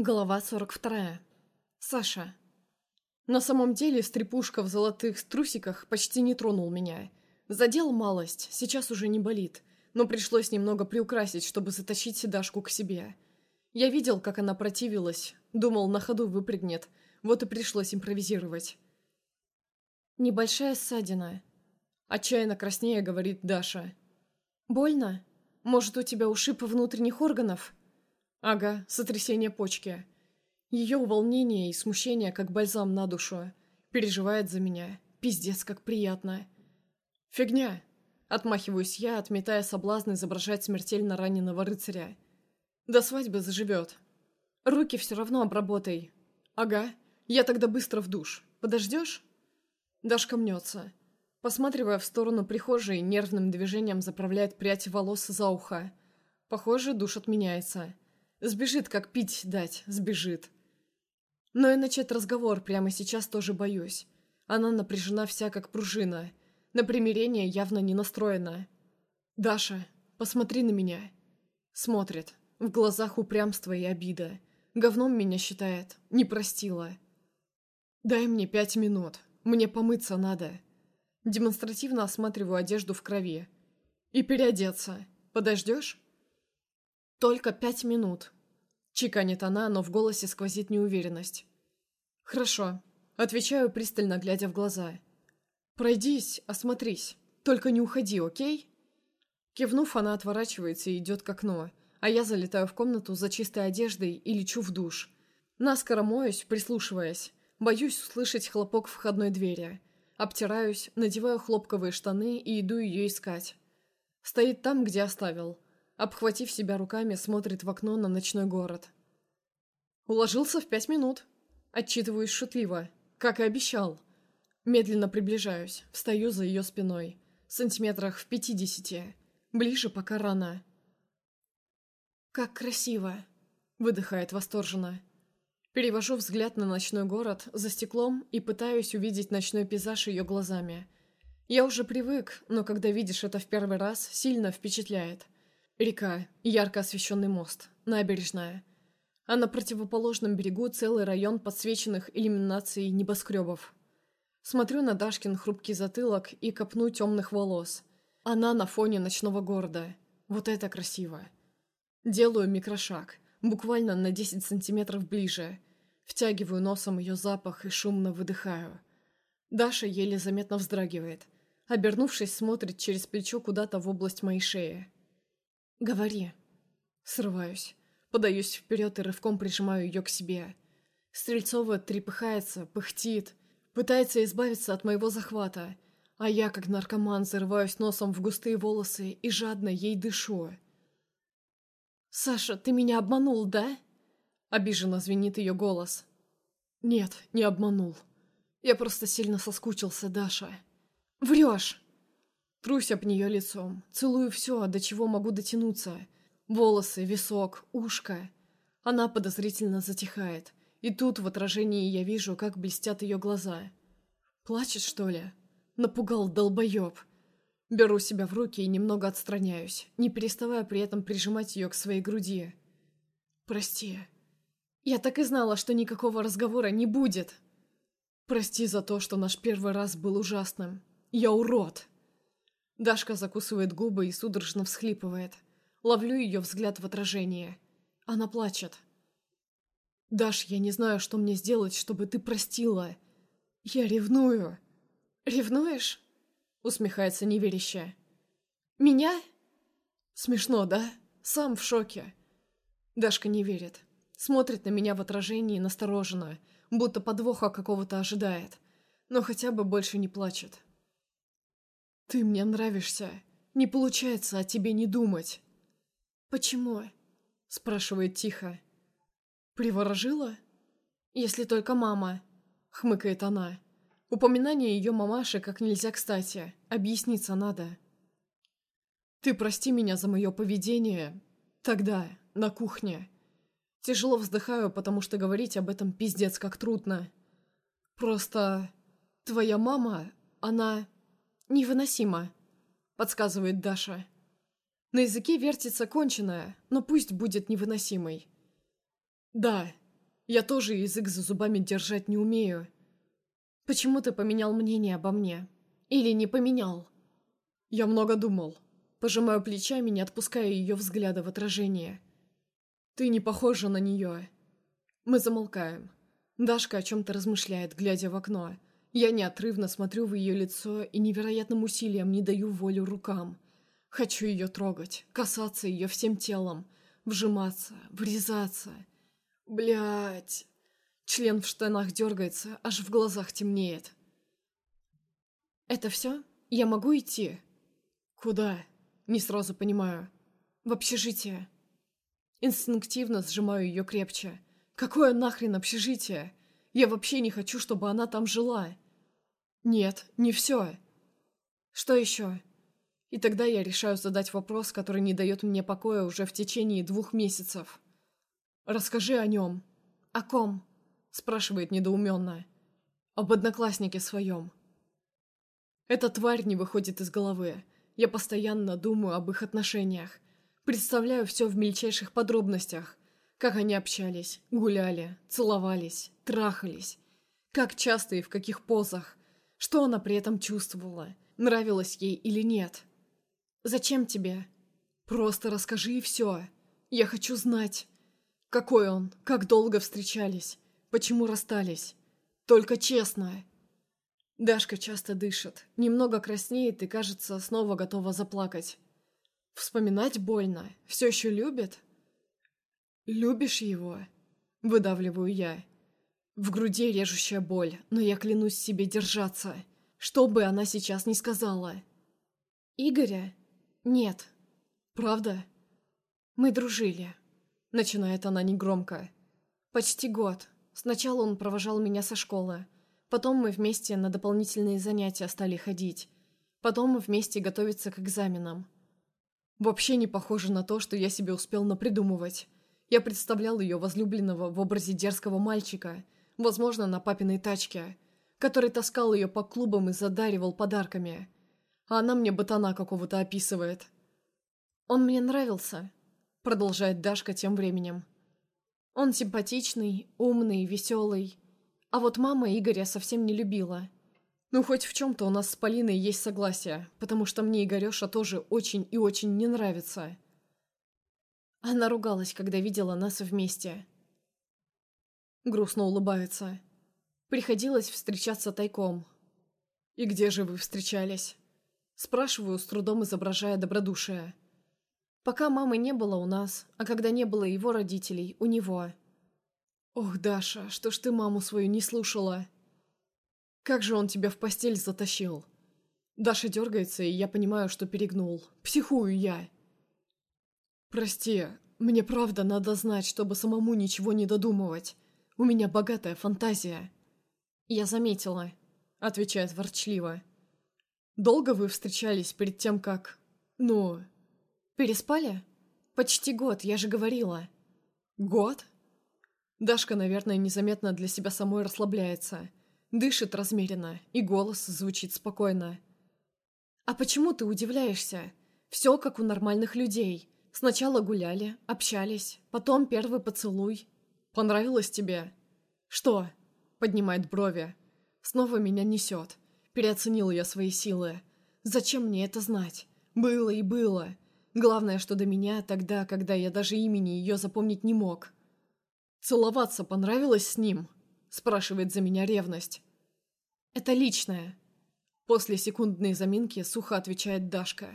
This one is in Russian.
Глава 42. Саша. На самом деле, стрепушка в золотых трусиках почти не тронул меня. Задел малость, сейчас уже не болит, но пришлось немного приукрасить, чтобы затащить Дашку к себе. Я видел, как она противилась, думал, на ходу выпрыгнет, вот и пришлось импровизировать. «Небольшая ссадина», — отчаянно краснея говорит Даша. «Больно? Может, у тебя ушиб внутренних органов?» Ага, сотрясение почки. Ее волнение и смущение, как бальзам на душу. Переживает за меня. Пиздец, как приятно. Фигня. Отмахиваюсь я, отметая соблазн изображать смертельно раненого рыцаря. До свадьбы заживет. Руки все равно обработай. Ага. Я тогда быстро в душ. Подождешь? Дашка мнется. Посматривая в сторону прихожей, нервным движением заправляет прядь волос за ухо. Похоже, душ отменяется. Сбежит, как пить дать, сбежит. Но и начать разговор прямо сейчас тоже боюсь. Она напряжена вся, как пружина. На примирение явно не настроена. «Даша, посмотри на меня». Смотрит. В глазах упрямство и обида. Говном меня считает. Не простила. «Дай мне пять минут. Мне помыться надо». Демонстративно осматриваю одежду в крови. «И переодеться. Подождешь?» «Только пять минут», — чеканит она, но в голосе сквозит неуверенность. «Хорошо», — отвечаю, пристально глядя в глаза. «Пройдись, осмотрись. Только не уходи, окей?» Кивнув, она отворачивается и идет к окну, а я залетаю в комнату за чистой одеждой и лечу в душ. Наскоро моюсь, прислушиваясь. Боюсь услышать хлопок входной двери. Обтираюсь, надеваю хлопковые штаны и иду ее искать. Стоит там, где оставил. Обхватив себя руками, смотрит в окно на ночной город. Уложился в пять минут. Отчитываюсь шутливо, как и обещал. Медленно приближаюсь, встаю за ее спиной. Сантиметрах в пятидесяти. Ближе пока рано. «Как красиво!» — выдыхает восторженно. Перевожу взгляд на ночной город за стеклом и пытаюсь увидеть ночной пейзаж ее глазами. Я уже привык, но когда видишь это в первый раз, сильно впечатляет — Река, ярко освещенный мост, набережная. А на противоположном берегу целый район подсвеченных иллюминацией небоскребов. Смотрю на Дашкин хрупкий затылок и копну темных волос. Она на фоне ночного города. Вот это красиво. Делаю микрошаг, буквально на 10 сантиметров ближе. Втягиваю носом ее запах и шумно выдыхаю. Даша еле заметно вздрагивает. Обернувшись, смотрит через плечо куда-то в область моей шеи. «Говори». Срываюсь. Подаюсь вперед и рывком прижимаю ее к себе. Стрельцова трепыхается, пыхтит, пытается избавиться от моего захвата, а я, как наркоман, зарываюсь носом в густые волосы и жадно ей дышу. «Саша, ты меня обманул, да?» Обиженно звенит ее голос. «Нет, не обманул. Я просто сильно соскучился, Даша». «Врешь!» Трусь об нее лицом, целую все, до чего могу дотянуться. Волосы, висок, ушко. Она подозрительно затихает. И тут в отражении я вижу, как блестят ее глаза. Плачет, что ли? Напугал долбоеб. Беру себя в руки и немного отстраняюсь, не переставая при этом прижимать ее к своей груди. «Прости. Я так и знала, что никакого разговора не будет. Прости за то, что наш первый раз был ужасным. Я урод!» Дашка закусывает губы и судорожно всхлипывает. Ловлю ее взгляд в отражение. Она плачет. «Даш, я не знаю, что мне сделать, чтобы ты простила. Я ревную». «Ревнуешь?» Усмехается неверяще. «Меня?» «Смешно, да? Сам в шоке». Дашка не верит. Смотрит на меня в отражении настороженно, будто подвоха какого-то ожидает. Но хотя бы больше не плачет. «Ты мне нравишься. Не получается о тебе не думать». «Почему?» – спрашивает тихо. «Приворожила?» «Если только мама», – хмыкает она. Упоминание ее мамаши как нельзя кстати. Объясниться надо. «Ты прости меня за мое поведение. Тогда, на кухне. Тяжело вздыхаю, потому что говорить об этом пиздец как трудно. Просто... Твоя мама, она...» «Невыносимо», — подсказывает Даша. На языке вертится конченая, но пусть будет невыносимой. «Да, Я тоже язык за зубами держать не умею. Почему ты поменял мнение обо мне? Или не поменял? Я много думал. Пожимаю плечами, не отпуская ее взгляда в отражение. Ты не похожа на нее. Мы замолкаем. Дашка о чем-то размышляет, глядя в окно. Я неотрывно смотрю в ее лицо и невероятным усилием не даю волю рукам. Хочу ее трогать, касаться ее всем телом, вжиматься, врезаться. Блять. Член в штанах дергается, аж в глазах темнеет. «Это все? Я могу идти?» «Куда?» Не сразу понимаю. «В общежитие». Инстинктивно сжимаю ее крепче. «Какое нахрен общежитие? Я вообще не хочу, чтобы она там жила». «Нет, не все». «Что еще?» И тогда я решаю задать вопрос, который не дает мне покоя уже в течение двух месяцев. «Расскажи о нем». «О ком?» спрашивает недоуменно. «Об однокласснике своем». Эта тварь не выходит из головы. Я постоянно думаю об их отношениях. Представляю все в мельчайших подробностях. Как они общались, гуляли, целовались, трахались. Как часто и в каких позах. Что она при этом чувствовала. Нравилось ей или нет. «Зачем тебе?» «Просто расскажи и все. Я хочу знать. Какой он, как долго встречались, почему расстались. Только честно». Дашка часто дышит, немного краснеет и, кажется, снова готова заплакать. Вспоминать больно. Все еще любит? «Любишь его?» Выдавливаю я. В груди режущая боль, но я клянусь себе держаться. Что бы она сейчас ни сказала. «Игоря?» «Нет». «Правда?» «Мы дружили», — начинает она негромко. «Почти год. Сначала он провожал меня со школы. Потом мы вместе на дополнительные занятия стали ходить. Потом мы вместе готовиться к экзаменам. Вообще не похоже на то, что я себе успел напридумывать. Я представлял ее возлюбленного в образе дерзкого мальчика, возможно, на папиной тачке, который таскал ее по клубам и задаривал подарками. А она мне ботана какого-то описывает. «Он мне нравился», — продолжает Дашка тем временем. «Он симпатичный, умный, веселый, а вот мама Игоря совсем не любила. Ну, хоть в чем-то у нас с Полиной есть согласие, потому что мне Игореша тоже очень и очень не нравится. Она ругалась, когда видела нас вместе. Грустно улыбается. Приходилось встречаться тайком. «И где же вы встречались?» Спрашиваю, с трудом изображая добродушие. Пока мамы не было у нас, а когда не было его родителей, у него – «Ох, Даша, что ж ты маму свою не слушала?» «Как же он тебя в постель затащил?» Даша дергается, и я понимаю, что перегнул. Психую я. «Прости, мне правда надо знать, чтобы самому ничего не додумывать. У меня богатая фантазия». «Я заметила», — отвечает ворчливо. «Долго вы встречались перед тем, как... ну...» «Переспали? Почти год, я же говорила». «Год?» Дашка, наверное, незаметно для себя самой расслабляется. Дышит размеренно, и голос звучит спокойно. «А почему ты удивляешься? Все как у нормальных людей. Сначала гуляли, общались, потом первый поцелуй. Понравилось тебе?» «Что?» — поднимает брови. «Снова меня несет. Переоценила я свои силы. Зачем мне это знать? Было и было. Главное, что до меня тогда, когда я даже имени ее запомнить не мог». «Целоваться понравилось с ним?» – спрашивает за меня ревность. «Это личное». После секундной заминки сухо отвечает Дашка.